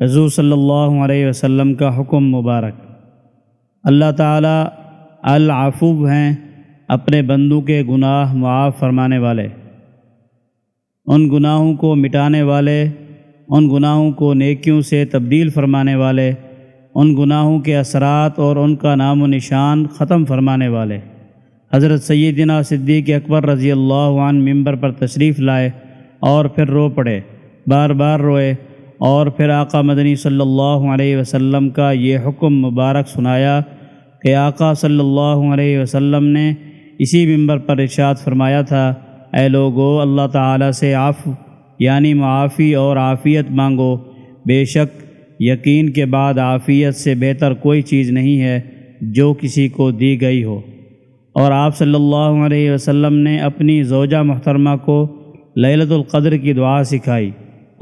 حضور صلی اللہ علیہ وسلم کا حکم مبارک۔ اللہ تعالیٰ العفو ہیں اپنے بندوں کے گناہ معاف فرمانے والے۔ ان گناہوں کو مٹانے والے، ان گناہوں کو نیکیوں سے تبدیل فرمانے والے، ان گناہوں کے اثرات اور ان کا نام و نشان ختم فرمانے والے۔ حضرت سیدنا صدیق اکبر رضی اللہ عنہ ممبر پر تشریف لائے اور پھر رو پڑے، بار بار روئے۔ اور پھر آقا مدنی صلی اللہ علیہ وسلم کا یہ حکم مبارک سنایا کہ آقا صلی اللہ علیہ وسلم نے اسی ممبر پر ارشاد فرمایا تھا، اے لوگو، اللہ تعالیٰ سے عفو یعنی معافی اور عافیت مانگو۔ بے شک یقین کے بعد عافیت سے بہتر کوئی چیز نہیں ہے جو کسی کو دی گئی ہو۔ اور آپ صلی اللہ علیہ وسلم نے اپنی زوجہ محترمہ کو لیلت القدر کی دعا سکھائی۔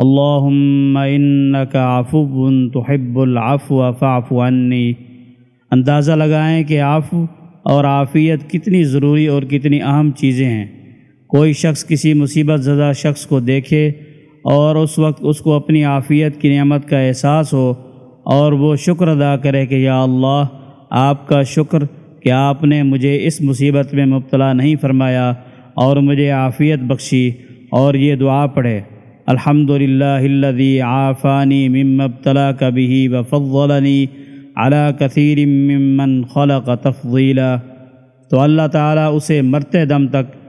اللہم انکا عفو تحب العفو فاعف عنی۔ اندازہ لگائیں کہ عفو اور عافیت کتنی ضروری اور کتنی اہم چیزیں ہیں۔ کوئی شخص کسی مصیبت زدہ شخص کو دیکھے اور اس وقت اس کو اپنی عافیت کی نعمت کا احساس ہو اور وہ شکر ادا کرے کہ یا اللہ، آپ کا شکر کہ آپ نے مجھے اس مصیبت میں مبتلا نہیں فرمایا اور مجھے عافیت بخشی اور یہ دعا پڑھے۔ الحمد للہ الذي عافانی مبتلا به وفضلني على کثیر ممن خلق تفضیلا۔ تو اللہ تعالیٰ اسے مرتے دم تک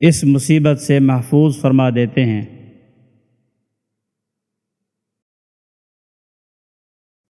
اس مصیبت سے محفوظ فرما دیتے ہیں۔